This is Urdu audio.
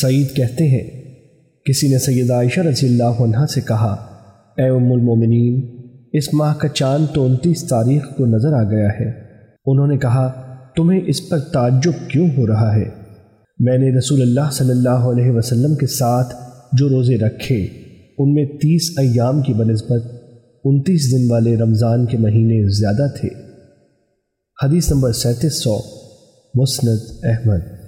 سعید کہتے ہیں، کسی نے سید عائشہ رضی اللہ عنہ سے کہا، اے ام المومنین، اس ماہ کا چاند تو انتیس تاریخ کو نظر آ گیا ہے۔ انہوں نے کہا، تمہیں اس پر تعجب کیوں ہو رہا ہے؟ میں نے رسول اللہ صلی اللہ علیہ وسلم کے ساتھ جو روزے رکھے، ان میں تیس ایام کی بنسبت انتیس دن والے رمضان کے مہینے زیادہ تھے۔ حدیث نمبر سینتیس سو، مسند احمد۔